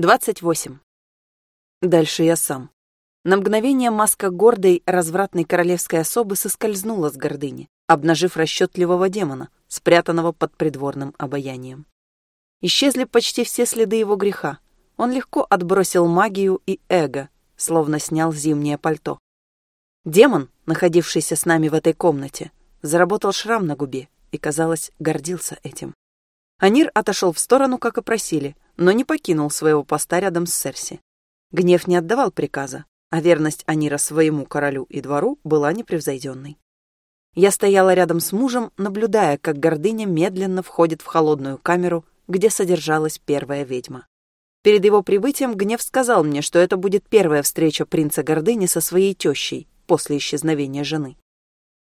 28. Дальше я сам. На мгновение маска гордой, развратной королевской особы соскользнула с гордыни, обнажив расчетливого демона, спрятанного под придворным обаянием. Исчезли почти все следы его греха. Он легко отбросил магию и эго, словно снял зимнее пальто. Демон, находившийся с нами в этой комнате, заработал шрам на губе и, казалось, гордился этим. Анир отошел в сторону, как и просили, но не покинул своего поста рядом с Серси. Гнев не отдавал приказа, а верность Анира своему королю и двору была непревзойденной. Я стояла рядом с мужем, наблюдая, как гордыня медленно входит в холодную камеру, где содержалась первая ведьма. Перед его прибытием Гнев сказал мне, что это будет первая встреча принца Гордыни со своей тещей после исчезновения жены.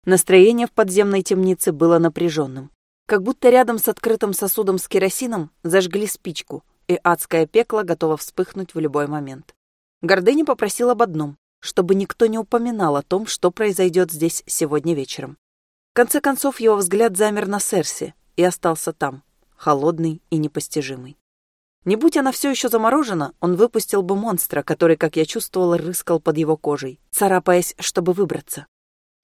Настроение в подземной темнице было напряженным. Как будто рядом с открытым сосудом с керосином зажгли спичку, и адское пекло готово вспыхнуть в любой момент. Гордыня попросил об одном, чтобы никто не упоминал о том, что произойдет здесь сегодня вечером. В конце концов, его взгляд замер на Серси и остался там, холодный и непостижимый. Не будь она все еще заморожена, он выпустил бы монстра, который, как я чувствовала, рыскал под его кожей, царапаясь, чтобы выбраться.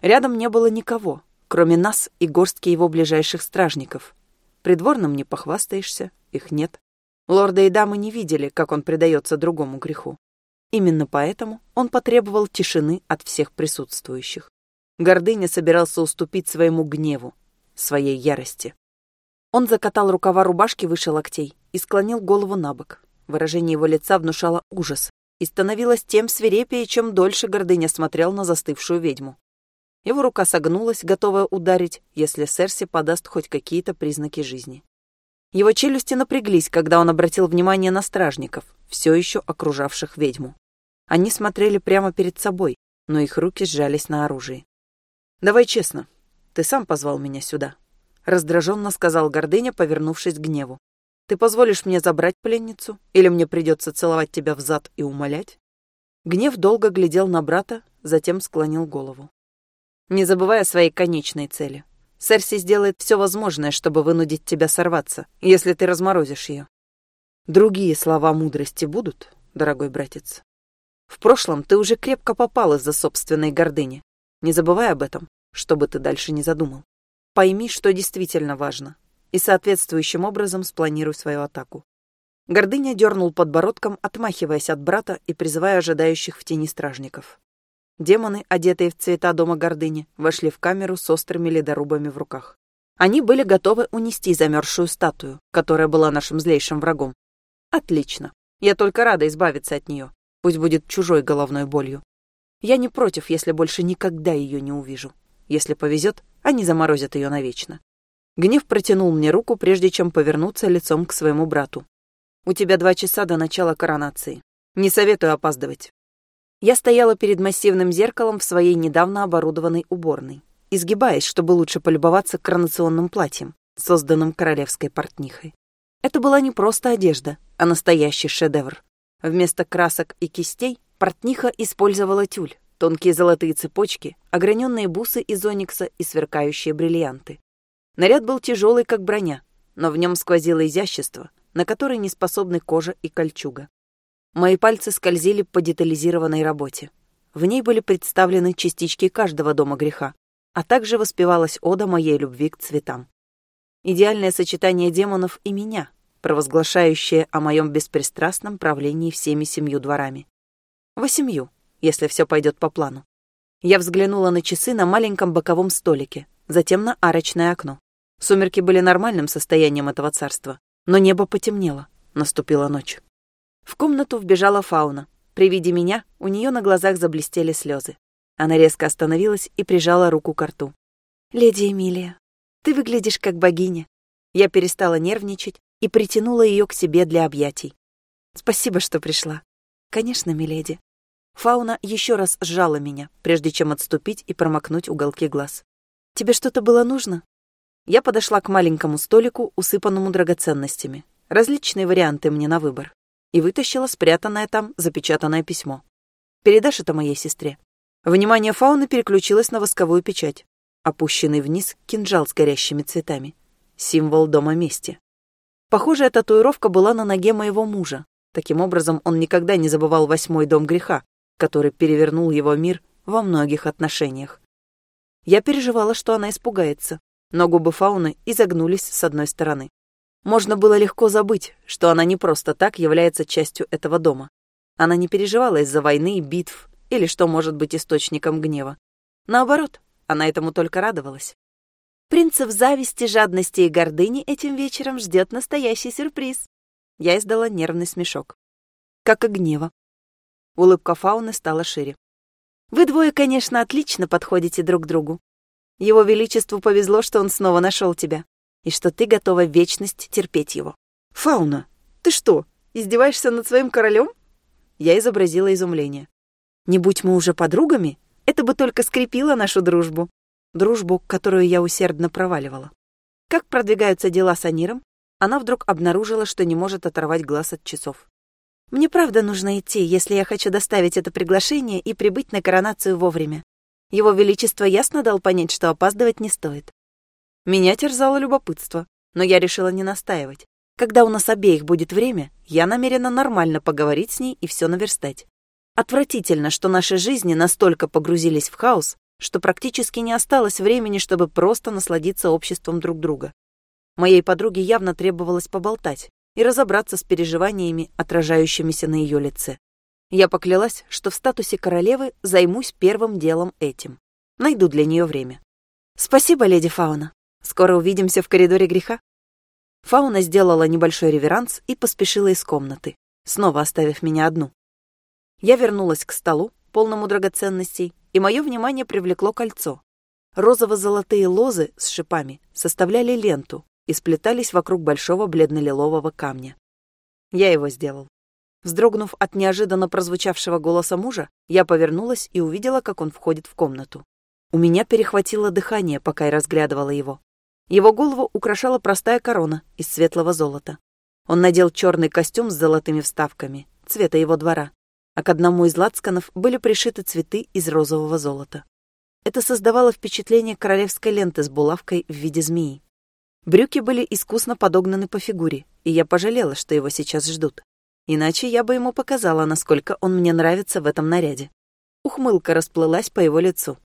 Рядом не было никого, кроме нас и горстки его ближайших стражников. Придворным не похвастаешься, их нет. Лорда и дамы не видели, как он предается другому греху. Именно поэтому он потребовал тишины от всех присутствующих. Гордыня собирался уступить своему гневу, своей ярости. Он закатал рукава рубашки выше локтей и склонил голову на бок. Выражение его лица внушало ужас и становилось тем свирепее, чем дольше Гордыня смотрел на застывшую ведьму. Его рука согнулась, готовая ударить, если Серси подаст хоть какие-то признаки жизни. Его челюсти напряглись, когда он обратил внимание на стражников, все еще окружавших ведьму. Они смотрели прямо перед собой, но их руки сжались на оружии. «Давай честно, ты сам позвал меня сюда», — раздраженно сказал Гордыня, повернувшись к гневу. «Ты позволишь мне забрать пленницу, или мне придется целовать тебя в зад и умолять?» Гнев долго глядел на брата, затем склонил голову не забывая о своей конечной цели. Серси сделает все возможное, чтобы вынудить тебя сорваться, если ты разморозишь ее. Другие слова мудрости будут, дорогой братец. В прошлом ты уже крепко попал из-за собственной гордыни. Не забывай об этом, что бы ты дальше не задумал. Пойми, что действительно важно, и соответствующим образом спланируй свою атаку. Гордыня дернул подбородком, отмахиваясь от брата и призывая ожидающих в тени стражников. Демоны, одетые в цвета дома гордыни, вошли в камеру с острыми ледорубами в руках. Они были готовы унести замерзшую статую, которая была нашим злейшим врагом. Отлично. Я только рада избавиться от нее. Пусть будет чужой головной болью. Я не против, если больше никогда ее не увижу. Если повезет, они заморозят ее навечно. Гнев протянул мне руку, прежде чем повернуться лицом к своему брату. «У тебя два часа до начала коронации. Не советую опаздывать. Я стояла перед массивным зеркалом в своей недавно оборудованной уборной, изгибаясь, чтобы лучше полюбоваться коронационным платьем, созданным королевской портнихой. Это была не просто одежда, а настоящий шедевр. Вместо красок и кистей портниха использовала тюль, тонкие золотые цепочки, ограненные бусы из оникса и сверкающие бриллианты. Наряд был тяжелый, как броня, но в нем сквозило изящество, на которое не способны кожа и кольчуга. Мои пальцы скользили по детализированной работе. В ней были представлены частички каждого дома греха, а также воспевалась ода моей любви к цветам. Идеальное сочетание демонов и меня, провозглашающее о моем беспристрастном правлении всеми семью дворами. Восемью, если все пойдет по плану. Я взглянула на часы на маленьком боковом столике, затем на арочное окно. Сумерки были нормальным состоянием этого царства, но небо потемнело, наступила ночь. В комнату вбежала фауна. При виде меня у нее на глазах заблестели слезы. Она резко остановилась и прижала руку к рту. «Леди Эмилия, ты выглядишь как богиня». Я перестала нервничать и притянула ее к себе для объятий. «Спасибо, что пришла». «Конечно, миледи». Фауна еще раз сжала меня, прежде чем отступить и промокнуть уголки глаз. «Тебе что-то было нужно?» Я подошла к маленькому столику, усыпанному драгоценностями. Различные варианты мне на выбор и вытащила спрятанное там запечатанное письмо. «Передашь это моей сестре?» Внимание фауны переключилось на восковую печать. Опущенный вниз кинжал с горящими цветами. Символ дома мести. Похожая татуировка была на ноге моего мужа, Таким образом, он никогда не забывал восьмой дом греха, который перевернул его мир во многих отношениях. Я переживала, что она испугается, но губы фауны изогнулись с одной стороны. Можно было легко забыть, что она не просто так является частью этого дома. Она не переживала из-за войны и битв, или что может быть источником гнева. Наоборот, она этому только радовалась. Принцев зависти, жадности и гордыни этим вечером ждет настоящий сюрприз. Я издала нервный смешок. Как и гнева. Улыбка фауны стала шире. Вы двое, конечно, отлично подходите друг другу. Его Величеству повезло, что он снова нашел тебя, и что ты готова вечность терпеть его. Фауна, ты что, издеваешься над своим королем? Я изобразила изумление. Не будь мы уже подругами, это бы только скрепило нашу дружбу. Дружбу, которую я усердно проваливала. Как продвигаются дела с Аниром, она вдруг обнаружила, что не может оторвать глаз от часов. «Мне правда нужно идти, если я хочу доставить это приглашение и прибыть на коронацию вовремя. Его Величество ясно дал понять, что опаздывать не стоит». Меня терзало любопытство, но я решила не настаивать. Когда у нас обеих будет время, я намерена нормально поговорить с ней и все наверстать. Отвратительно, что наши жизни настолько погрузились в хаос, что практически не осталось времени, чтобы просто насладиться обществом друг друга. Моей подруге явно требовалось поболтать и разобраться с переживаниями, отражающимися на ее лице. Я поклялась, что в статусе королевы займусь первым делом этим. Найду для нее время. «Спасибо, леди Фауна. Скоро увидимся в коридоре греха». Фауна сделала небольшой реверанс и поспешила из комнаты, снова оставив меня одну. Я вернулась к столу, полному драгоценностей, и мое внимание привлекло кольцо. Розово-золотые лозы с шипами составляли ленту и сплетались вокруг большого бледно-лилового камня. Я его сделал. Вздрогнув от неожиданно прозвучавшего голоса мужа, я повернулась и увидела, как он входит в комнату. У меня перехватило дыхание, пока я разглядывала его. Его голову украшала простая корона из светлого золота. Он надел черный костюм с золотыми вставками, цвета его двора, а к одному из лацканов были пришиты цветы из розового золота. Это создавало впечатление королевской ленты с булавкой в виде змеи. Брюки были искусно подогнаны по фигуре, и я пожалела, что его сейчас ждут. Иначе я бы ему показала, насколько он мне нравится в этом наряде. Ухмылка расплылась по его лицу.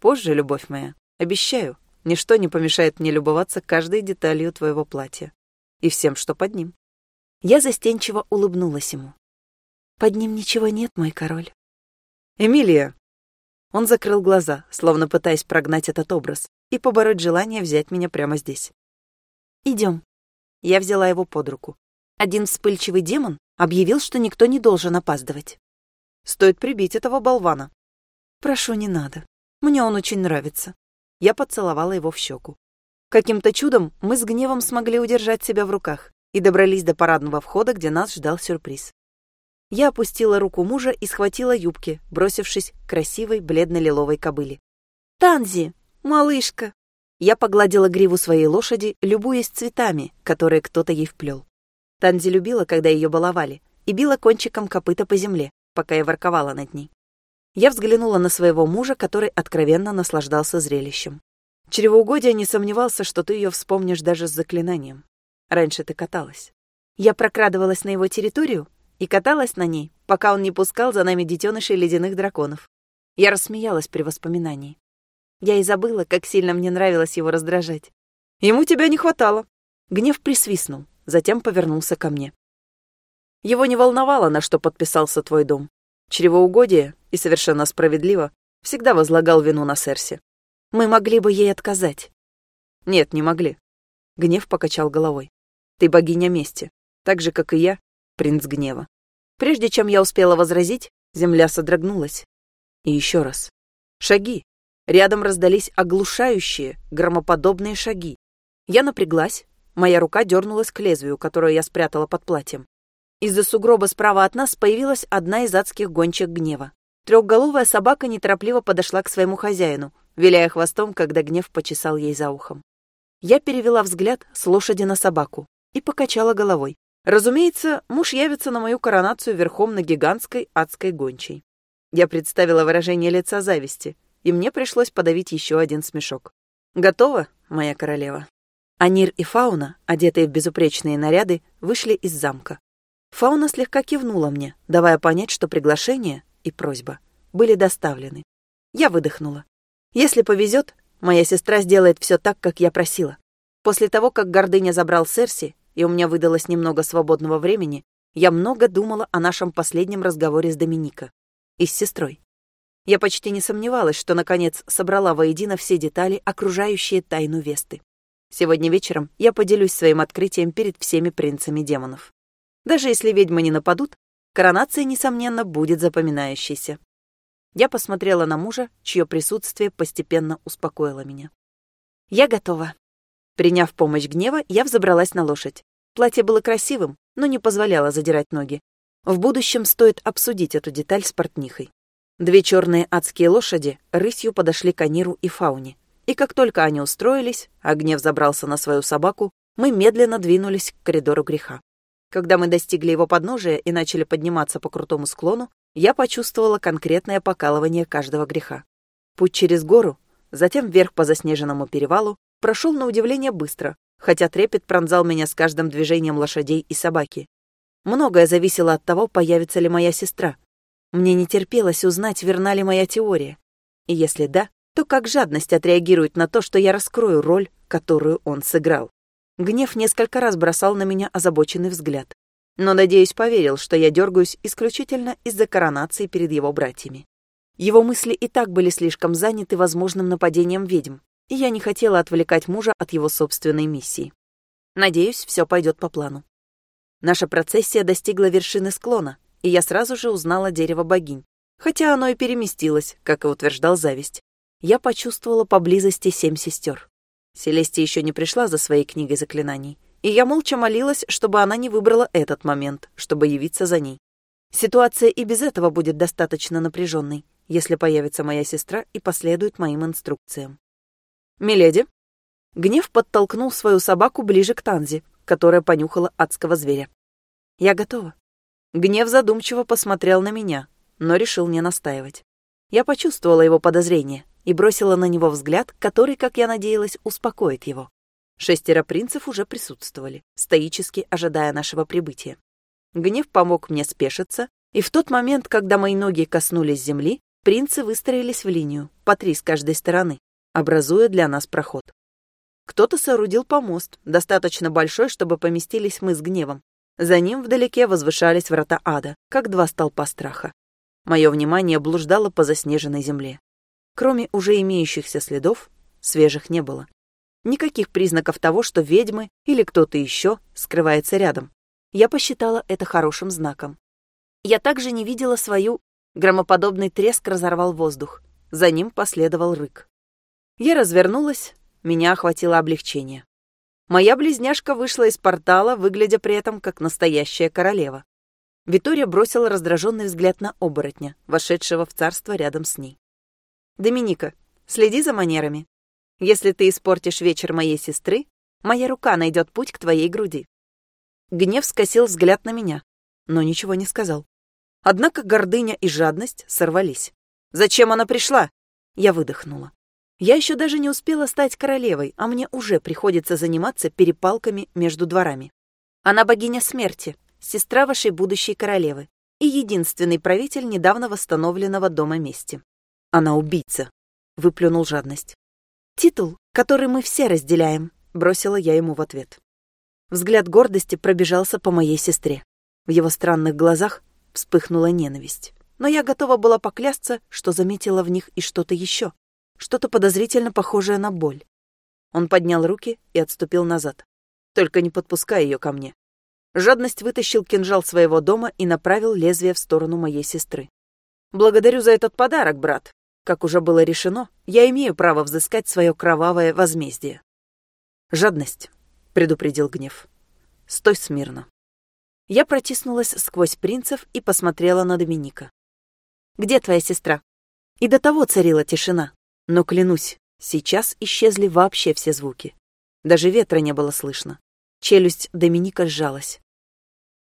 Позже, любовь моя, обещаю, ничто не помешает мне любоваться каждой деталью твоего платья. И всем, что под ним. Я застенчиво улыбнулась ему. Под ним ничего нет, мой король. Эмилия! Он закрыл глаза, словно пытаясь прогнать этот образ и побороть желание взять меня прямо здесь. Идем. Я взяла его под руку. Один вспыльчивый демон объявил, что никто не должен опаздывать. Стоит прибить этого болвана. Прошу, не надо. Мне он очень нравится. Я поцеловала его в щеку. Каким-то чудом мы с гневом смогли удержать себя в руках и добрались до парадного входа, где нас ждал сюрприз. Я опустила руку мужа и схватила юбки, бросившись к красивой бледно-лиловой кобыле. «Танзи! Малышка!» Я погладила гриву своей лошади, любуясь цветами, которые кто-то ей вплел. Танзи любила, когда ее баловали, и била кончиком копыта по земле, пока я ворковала над ней. Я взглянула на своего мужа, который откровенно наслаждался зрелищем. Чревоугодие не сомневался, что ты ее вспомнишь даже с заклинанием. Раньше ты каталась. Я прокрадывалась на его территорию и каталась на ней, пока он не пускал за нами детенышей ледяных драконов. Я рассмеялась при воспоминании. Я и забыла, как сильно мне нравилось его раздражать. Ему тебя не хватало. Гнев присвистнул, затем повернулся ко мне. Его не волновало, на что подписался твой дом. Чревоугодие, и совершенно справедливо, всегда возлагал вину на Серси. Мы могли бы ей отказать. Нет, не могли. Гнев покачал головой. Ты богиня мести, так же, как и я, принц гнева. Прежде чем я успела возразить, земля содрогнулась. И еще раз. Шаги. Рядом раздались оглушающие, громоподобные шаги. Я напряглась, моя рука дернулась к лезвию, которое я спрятала под платьем. Из-за сугроба справа от нас появилась одна из адских гончих гнева. Трехголовая собака неторопливо подошла к своему хозяину, виляя хвостом, когда гнев почесал ей за ухом. Я перевела взгляд с лошади на собаку и покачала головой. Разумеется, муж явится на мою коронацию верхом на гигантской адской гончей. Я представила выражение лица зависти, и мне пришлось подавить еще один смешок. «Готова, моя королева?» Анир и Фауна, одетые в безупречные наряды, вышли из замка. Фауна слегка кивнула мне, давая понять, что приглашение и просьба были доставлены. Я выдохнула. Если повезет, моя сестра сделает все так, как я просила. После того, как гордыня забрал Серси, и у меня выдалось немного свободного времени, я много думала о нашем последнем разговоре с Доминика и с сестрой. Я почти не сомневалась, что, наконец, собрала воедино все детали, окружающие тайну Весты. Сегодня вечером я поделюсь своим открытием перед всеми принцами демонов. Даже если ведьмы не нападут, коронация, несомненно, будет запоминающейся. Я посмотрела на мужа, чье присутствие постепенно успокоило меня. Я готова. Приняв помощь гнева, я взобралась на лошадь. Платье было красивым, но не позволяло задирать ноги. В будущем стоит обсудить эту деталь с портнихой. Две черные адские лошади рысью подошли к Аниру и Фауне. И как только они устроились, а гнев забрался на свою собаку, мы медленно двинулись к коридору греха. Когда мы достигли его подножия и начали подниматься по крутому склону, я почувствовала конкретное покалывание каждого греха. Путь через гору, затем вверх по заснеженному перевалу, прошел на удивление быстро, хотя трепет пронзал меня с каждым движением лошадей и собаки. Многое зависело от того, появится ли моя сестра, мне не терпелось узнать, верна ли моя теория. И если да, то как жадность отреагирует на то, что я раскрою роль, которую он сыграл. Гнев несколько раз бросал на меня озабоченный взгляд. Но, надеюсь, поверил, что я дергаюсь исключительно из-за коронации перед его братьями. Его мысли и так были слишком заняты возможным нападением ведьм, и я не хотела отвлекать мужа от его собственной миссии. Надеюсь, все пойдет по плану. Наша процессия достигла вершины склона, и я сразу же узнала дерево богинь. Хотя оно и переместилось, как и утверждал зависть. Я почувствовала поблизости семь сестер. Селестия еще не пришла за своей книгой заклинаний, и я молча молилась, чтобы она не выбрала этот момент, чтобы явиться за ней. Ситуация и без этого будет достаточно напряженной, если появится моя сестра и последует моим инструкциям. «Миледи!» Гнев подтолкнул свою собаку ближе к Танзе, которая понюхала адского зверя. «Я готова». Гнев задумчиво посмотрел на меня, но решил не настаивать. Я почувствовала его подозрение и бросила на него взгляд, который, как я надеялась, успокоит его. Шестеро принцев уже присутствовали, стоически ожидая нашего прибытия. Гнев помог мне спешиться, и в тот момент, когда мои ноги коснулись земли, принцы выстроились в линию, по три с каждой стороны, образуя для нас проход. Кто-то соорудил помост, достаточно большой, чтобы поместились мы с гневом, за ним вдалеке возвышались врата ада, как два столпа страха. Мое внимание блуждало по заснеженной земле. Кроме уже имеющихся следов, свежих не было. Никаких признаков того, что ведьмы или кто-то еще скрывается рядом. Я посчитала это хорошим знаком. Я также не видела свою... Громоподобный треск разорвал воздух. За ним последовал рык. Я развернулась, меня охватило облегчение. Моя близняшка вышла из портала, выглядя при этом как настоящая королева. Витория бросила раздраженный взгляд на оборотня, вошедшего в царство рядом с ней. «Доминика, следи за манерами. Если ты испортишь вечер моей сестры, моя рука найдет путь к твоей груди». Гнев скосил взгляд на меня, но ничего не сказал. Однако гордыня и жадность сорвались. «Зачем она пришла?» Я выдохнула. Я еще даже не успела стать королевой, а мне уже приходится заниматься перепалками между дворами. Она богиня смерти, сестра вашей будущей королевы и единственный правитель недавно восстановленного дома мести. Она убийца, выплюнул жадность. Титул, который мы все разделяем, бросила я ему в ответ. Взгляд гордости пробежался по моей сестре. В его странных глазах вспыхнула ненависть. Но я готова была поклясться, что заметила в них и что-то еще что-то подозрительно похожее на боль. Он поднял руки и отступил назад. Только не подпускай ее ко мне. Жадность вытащил кинжал своего дома и направил лезвие в сторону моей сестры. «Благодарю за этот подарок, брат. Как уже было решено, я имею право взыскать свое кровавое возмездие». «Жадность», — предупредил гнев. «Стой смирно». Я протиснулась сквозь принцев и посмотрела на Доминика. «Где твоя сестра?» И до того царила тишина. Но, клянусь, сейчас исчезли вообще все звуки. Даже ветра не было слышно. Челюсть Доминика сжалась.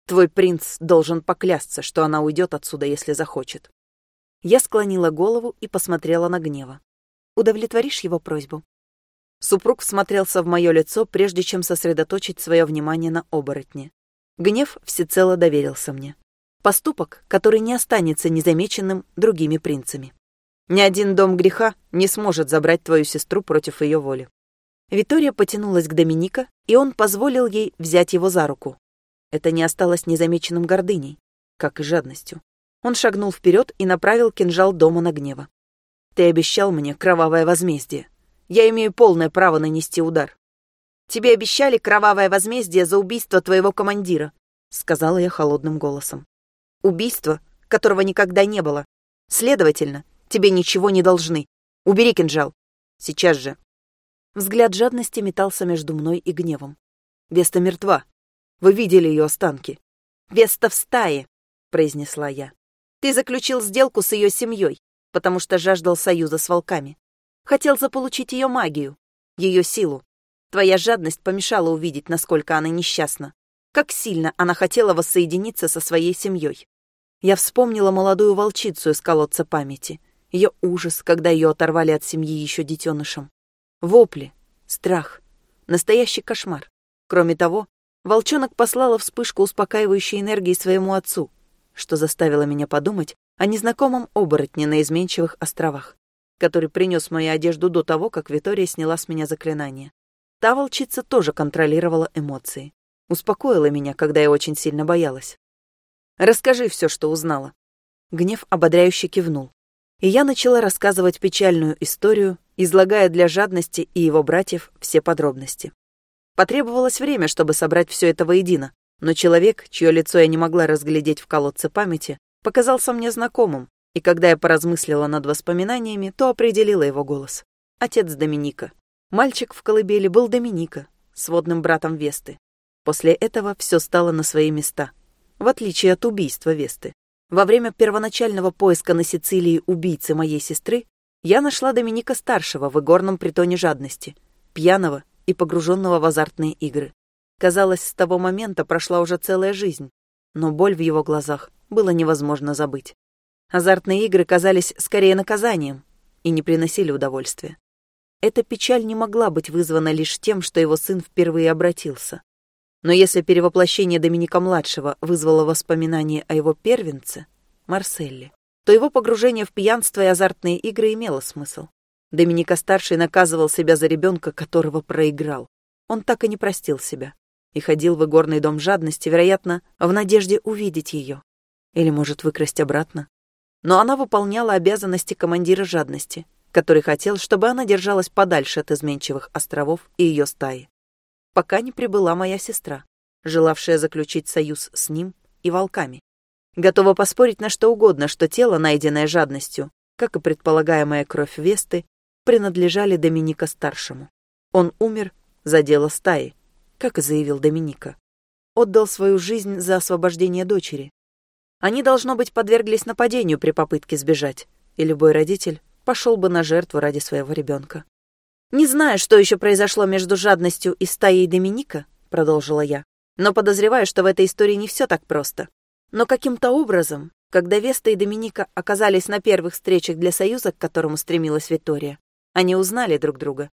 Твой принц должен поклясться, что она уйдет отсюда, если захочет. Я склонила голову и посмотрела на гнева. Удовлетворишь его просьбу? Супруг всмотрелся в мое лицо, прежде чем сосредоточить свое внимание на оборотне. Гнев всецело доверился мне. Поступок, который не останется незамеченным другими принцами. Ни один дом греха не сможет забрать твою сестру против ее воли. Витория потянулась к Доминика, и он позволил ей взять его за руку. Это не осталось незамеченным гордыней, как и жадностью. Он шагнул вперед и направил кинжал дома на гнева. «Ты обещал мне кровавое возмездие. Я имею полное право нанести удар. Тебе обещали кровавое возмездие за убийство твоего командира», — сказала я холодным голосом. «Убийство, которого никогда не было. Следовательно, тебе ничего не должны. Убери кинжал. Сейчас же». Взгляд жадности метался между мной и гневом. «Веста мертва. Вы видели ее останки». «Веста в стае», — произнесла я. «Ты заключил сделку с ее семьей, потому что жаждал союза с волками. Хотел заполучить ее магию, ее силу. Твоя жадность помешала увидеть, насколько она несчастна. Как сильно она хотела воссоединиться со своей семьей. Я вспомнила молодую волчицу из колодца памяти. Ее ужас, когда ее оторвали от семьи еще детенышем. Вопли, страх, настоящий кошмар. Кроме того, волчонок послала вспышку успокаивающей энергии своему отцу, что заставило меня подумать о незнакомом оборотне на изменчивых островах, который принес мою одежду до того, как Витория сняла с меня заклинание. Та волчица тоже контролировала эмоции. Успокоила меня, когда я очень сильно боялась. «Расскажи все, что узнала». Гнев ободряюще кивнул. И я начала рассказывать печальную историю, излагая для жадности и его братьев все подробности. Потребовалось время, чтобы собрать все это воедино, но человек, чье лицо я не могла разглядеть в колодце памяти, показался мне знакомым, и когда я поразмыслила над воспоминаниями, то определила его голос. Отец Доминика. Мальчик в колыбели был Доминика, сводным братом Весты. После этого все стало на свои места, в отличие от убийства Весты. Во время первоначального поиска на Сицилии убийцы моей сестры я нашла Доминика-старшего в игорном притоне жадности, пьяного и погруженного в азартные игры. Казалось, с того момента прошла уже целая жизнь, но боль в его глазах было невозможно забыть. Азартные игры казались скорее наказанием и не приносили удовольствия. Эта печаль не могла быть вызвана лишь тем, что его сын впервые обратился. Но если перевоплощение Доминика-младшего вызвало воспоминания о его первенце, Марселле, то его погружение в пьянство и азартные игры имело смысл. Доминика-старший наказывал себя за ребенка, которого проиграл. Он так и не простил себя. И ходил в игорный дом жадности, вероятно, в надежде увидеть ее. Или, может, выкрасть обратно. Но она выполняла обязанности командира жадности, который хотел, чтобы она держалась подальше от изменчивых островов и ее стаи. Пока не прибыла моя сестра, желавшая заключить союз с ним и волками. Готова поспорить на что угодно, что тело, найденное жадностью, как и предполагаемая кровь Весты, принадлежали Доминика-старшему. Он умер за дело стаи, как и заявил Доминика. Отдал свою жизнь за освобождение дочери. Они, должно быть, подверглись нападению при попытке сбежать, и любой родитель пошел бы на жертву ради своего ребенка. «Не знаю, что еще произошло между жадностью и стаей Доминика», — продолжила я, «но подозреваю, что в этой истории не все так просто. Но каким-то образом, когда Веста и Доминика оказались на первых встречах для союза, к которому стремилась Виктория, они узнали друг друга.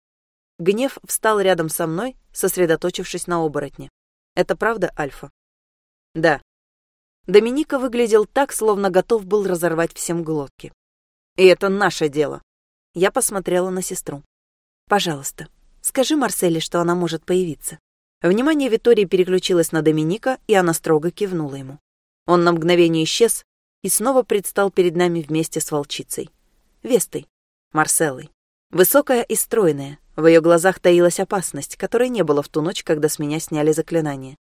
Гнев встал рядом со мной, сосредоточившись на оборотне. Это правда, Альфа? Да. Доминика выглядел так, словно готов был разорвать всем глотки. И это наше дело. Я посмотрела на сестру. Пожалуйста, скажи Марселе, что она может появиться. Внимание Витории переключилось на Доминика, и она строго кивнула ему. Он на мгновение исчез и снова предстал перед нами вместе с волчицей. Вестой, Марселой. Высокая и стройная, в ее глазах таилась опасность, которой не было в ту ночь, когда с меня сняли заклинание.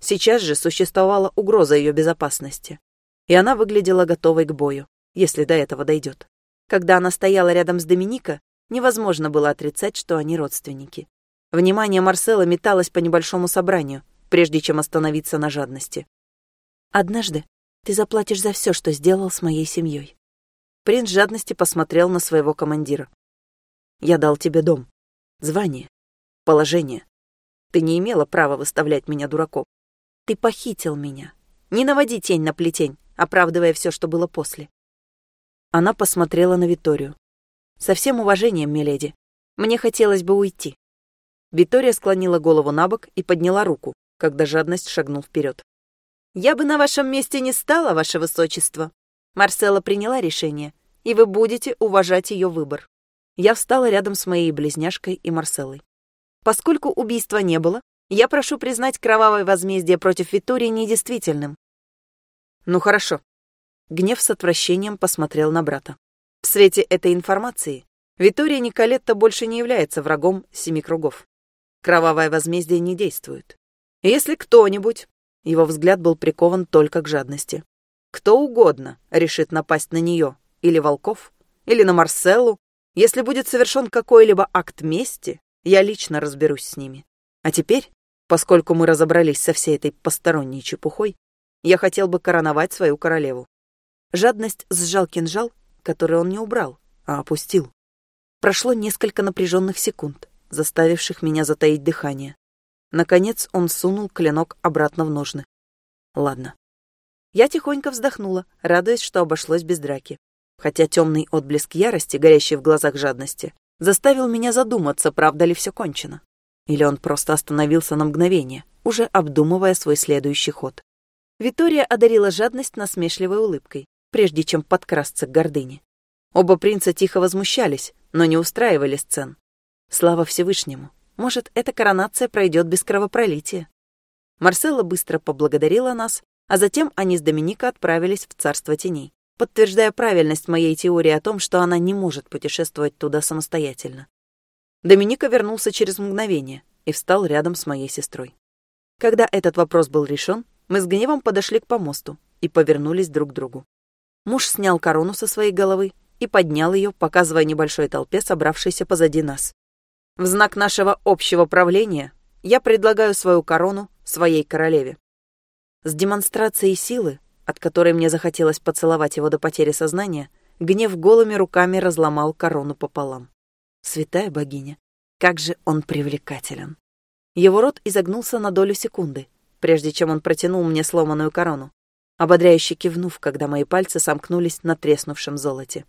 Сейчас же существовала угроза ее безопасности, и она выглядела готовой к бою, если до этого дойдет. Когда она стояла рядом с Доминика, невозможно было отрицать, что они родственники. Внимание Марсела металось по небольшому собранию, прежде чем остановиться на жадности. «Однажды ты заплатишь за все, что сделал с моей семьей». Принц жадности посмотрел на своего командира. «Я дал тебе дом, звание, положение. Ты не имела права выставлять меня дураком. Ты похитил меня. Не наводи тень на плетень, оправдывая все, что было после. Она посмотрела на Виторию. «Со всем уважением, миледи. Мне хотелось бы уйти». Витория склонила голову на бок и подняла руку, когда жадность шагнул вперед. «Я бы на вашем месте не стала, ваше высочество». Марсела приняла решение, и вы будете уважать ее выбор. Я встала рядом с моей близняшкой и Марселой. Поскольку убийства не было, я прошу признать кровавое возмездие против Витории недействительным. Ну хорошо. Гнев с отвращением посмотрел на брата. В свете этой информации Витория Николетта больше не является врагом семи кругов. Кровавое возмездие не действует. Если кто-нибудь, его взгляд был прикован только к жадности, кто угодно решит напасть на нее или Волков, или на Марселлу, если будет совершен какой-либо акт мести, я лично разберусь с ними. А теперь, поскольку мы разобрались со всей этой посторонней чепухой, я хотел бы короновать свою королеву. Жадность сжал кинжал, который он не убрал, а опустил. Прошло несколько напряженных секунд, заставивших меня затаить дыхание. Наконец он сунул клинок обратно в ножны. Ладно. Я тихонько вздохнула, радуясь, что обошлось без драки хотя темный отблеск ярости, горящий в глазах жадности, заставил меня задуматься, правда ли все кончено. Или он просто остановился на мгновение, уже обдумывая свой следующий ход. Витория одарила жадность насмешливой улыбкой, прежде чем подкрасться к гордыне. Оба принца тихо возмущались, но не устраивали сцен. Слава Всевышнему, может, эта коронация пройдет без кровопролития. Марселла быстро поблагодарила нас, а затем они с Доминика отправились в царство теней подтверждая правильность моей теории о том, что она не может путешествовать туда самостоятельно. Доминика вернулся через мгновение и встал рядом с моей сестрой. Когда этот вопрос был решен, мы с гневом подошли к помосту и повернулись друг к другу. Муж снял корону со своей головы и поднял ее, показывая небольшой толпе, собравшейся позади нас. В знак нашего общего правления я предлагаю свою корону своей королеве. С демонстрацией силы от которой мне захотелось поцеловать его до потери сознания, гнев голыми руками разломал корону пополам. Святая богиня, как же он привлекателен. Его рот изогнулся на долю секунды, прежде чем он протянул мне сломанную корону, ободряюще кивнув, когда мои пальцы сомкнулись на треснувшем золоте.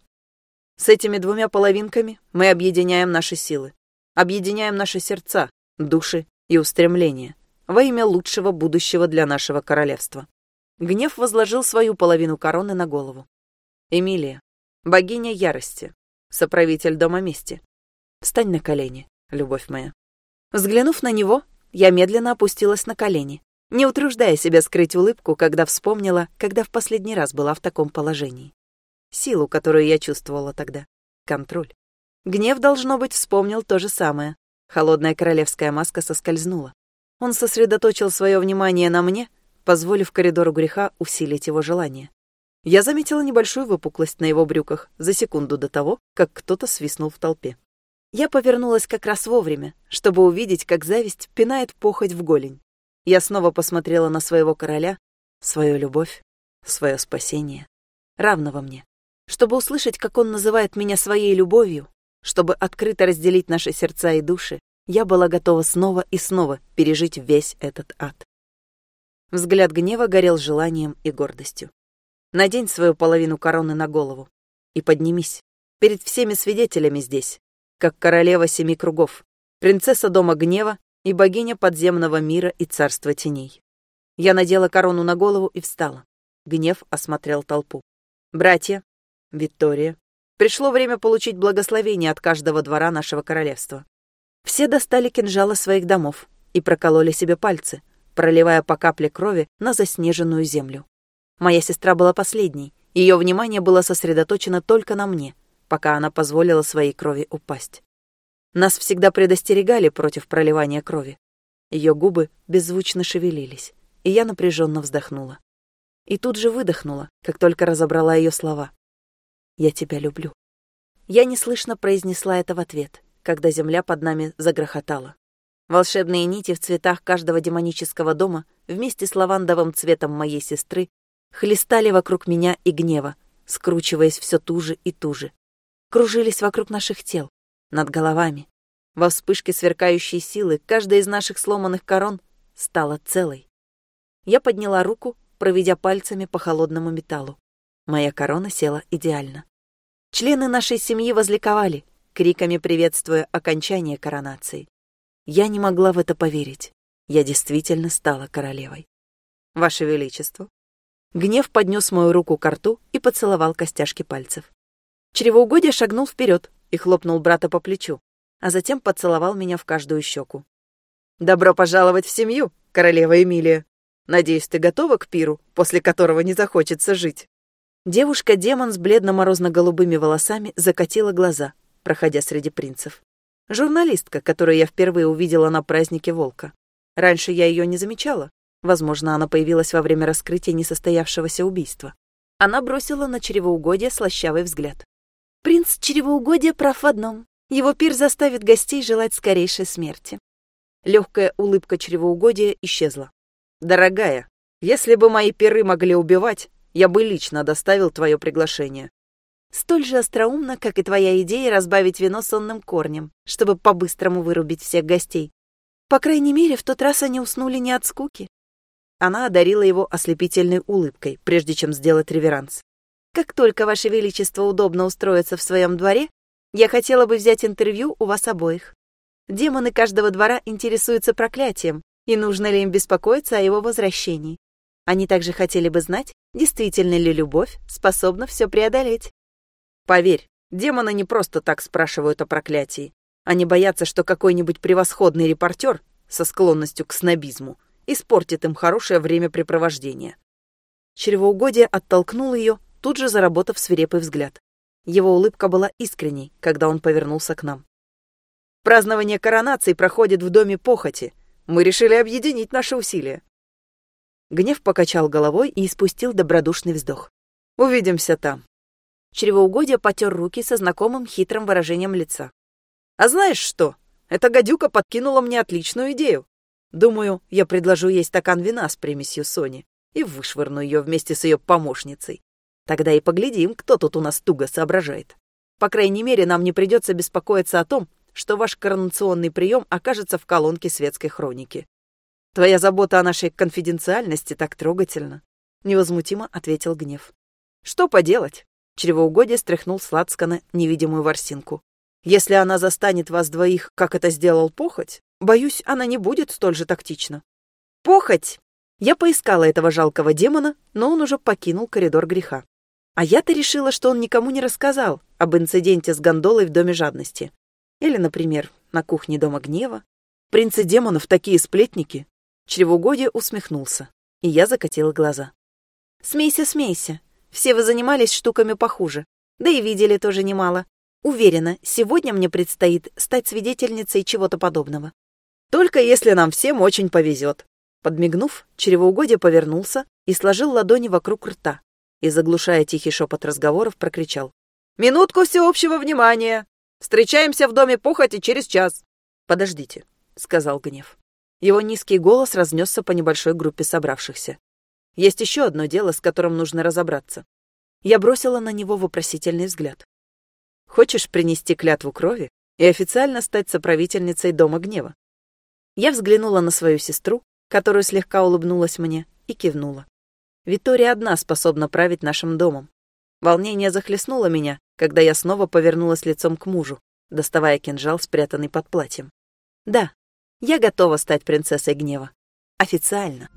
С этими двумя половинками мы объединяем наши силы, объединяем наши сердца, души и устремления во имя лучшего будущего для нашего королевства. Гнев возложил свою половину короны на голову. Эмилия, богиня ярости, соправитель дома мести. Встань на колени, любовь моя. Взглянув на него, я медленно опустилась на колени, не утруждая себя скрыть улыбку, когда вспомнила, когда в последний раз была в таком положении. Силу, которую я чувствовала тогда. Контроль. Гнев, должно быть, вспомнил то же самое. Холодная королевская маска соскользнула. Он сосредоточил свое внимание на мне, позволив коридору греха усилить его желание. Я заметила небольшую выпуклость на его брюках за секунду до того, как кто-то свистнул в толпе. Я повернулась как раз вовремя, чтобы увидеть, как зависть пинает похоть в голень. Я снова посмотрела на своего короля, свою любовь, свое спасение, равного мне, чтобы услышать, как он называет меня своей любовью, чтобы открыто разделить наши сердца и души, я была готова снова и снова пережить весь этот ад. Взгляд гнева горел желанием и гордостью. Надень свою половину короны на голову и поднимись перед всеми свидетелями здесь, как королева семи кругов, принцесса дома гнева и богиня подземного мира и царства теней. Я надела корону на голову и встала. Гнев осмотрел толпу. Братья, Виктория, пришло время получить благословение от каждого двора нашего королевства. Все достали кинжалы своих домов и прокололи себе пальцы, проливая по капле крови на заснеженную землю. Моя сестра была последней, ее внимание было сосредоточено только на мне, пока она позволила своей крови упасть. Нас всегда предостерегали против проливания крови. Ее губы беззвучно шевелились, и я напряженно вздохнула. И тут же выдохнула, как только разобрала ее слова. «Я тебя люблю». Я неслышно произнесла это в ответ, когда земля под нами загрохотала. Волшебные нити в цветах каждого демонического дома вместе с лавандовым цветом моей сестры хлестали вокруг меня и гнева, скручиваясь все туже и туже. Кружились вокруг наших тел, над головами. Во вспышке сверкающей силы каждая из наших сломанных корон стала целой. Я подняла руку, проведя пальцами по холодному металлу. Моя корона села идеально. Члены нашей семьи возликовали, криками приветствуя окончание коронации. Я не могла в это поверить. Я действительно стала королевой. Ваше Величество. Гнев поднес мою руку к рту и поцеловал костяшки пальцев. Чревоугодие шагнул вперед и хлопнул брата по плечу, а затем поцеловал меня в каждую щеку. «Добро пожаловать в семью, королева Эмилия. Надеюсь, ты готова к пиру, после которого не захочется жить?» Девушка-демон с бледно-морозно-голубыми волосами закатила глаза, проходя среди принцев. Журналистка, которую я впервые увидела на празднике Волка. Раньше я ее не замечала. Возможно, она появилась во время раскрытия несостоявшегося убийства. Она бросила на чревоугодие слащавый взгляд. «Принц чревоугодия прав в одном. Его пир заставит гостей желать скорейшей смерти». Легкая улыбка чревоугодия исчезла. «Дорогая, если бы мои пиры могли убивать, я бы лично доставил твое приглашение. Столь же остроумно, как и твоя идея разбавить вино сонным корнем, чтобы по-быстрому вырубить всех гостей. По крайней мере, в тот раз они уснули не от скуки. Она одарила его ослепительной улыбкой, прежде чем сделать реверанс. Как только Ваше Величество удобно устроится в своем дворе, я хотела бы взять интервью у вас обоих. Демоны каждого двора интересуются проклятием, и нужно ли им беспокоиться о его возвращении. Они также хотели бы знать, действительно ли любовь способна все преодолеть. Поверь, демоны не просто так спрашивают о проклятии. Они боятся, что какой-нибудь превосходный репортер со склонностью к снобизму испортит им хорошее времяпрепровождение. Чревоугодие оттолкнул ее, тут же заработав свирепый взгляд. Его улыбка была искренней, когда он повернулся к нам. Празднование коронации проходит в доме похоти. Мы решили объединить наши усилия. Гнев покачал головой и испустил добродушный вздох. Увидимся там. Чревоугодие потер руки со знакомым хитрым выражением лица. «А знаешь что? Эта гадюка подкинула мне отличную идею. Думаю, я предложу ей стакан вина с примесью Сони и вышвырну ее вместе с ее помощницей. Тогда и поглядим, кто тут у нас туго соображает. По крайней мере, нам не придется беспокоиться о том, что ваш коронационный прием окажется в колонке светской хроники. Твоя забота о нашей конфиденциальности так трогательна», — невозмутимо ответил гнев. «Что поделать? Чревоугодие стряхнул с лацкана невидимую ворсинку. «Если она застанет вас двоих, как это сделал похоть, боюсь, она не будет столь же тактична». «Похоть!» Я поискала этого жалкого демона, но он уже покинул коридор греха. А я-то решила, что он никому не рассказал об инциденте с гондолой в Доме жадности. Или, например, на кухне Дома гнева. Принцы демонов такие сплетники. Чревоугодие усмехнулся, и я закатила глаза. «Смейся, смейся. Все вы занимались штуками похуже. Да и видели тоже немало. Уверена, сегодня мне предстоит стать свидетельницей чего-то подобного. Только если нам всем очень повезет. Подмигнув, чревоугодие повернулся и сложил ладони вокруг рта и, заглушая тихий шепот разговоров, прокричал. «Минутку всеобщего внимания! Встречаемся в доме похоти через час!» «Подождите», — сказал гнев. Его низкий голос разнесся по небольшой группе собравшихся. Есть еще одно дело, с которым нужно разобраться. Я бросила на него вопросительный взгляд. Хочешь принести клятву крови и официально стать соправительницей Дома Гнева? Я взглянула на свою сестру, которая слегка улыбнулась мне, и кивнула. Витория одна способна править нашим домом. Волнение захлестнуло меня, когда я снова повернулась лицом к мужу, доставая кинжал, спрятанный под платьем. Да, я готова стать принцессой гнева. Официально.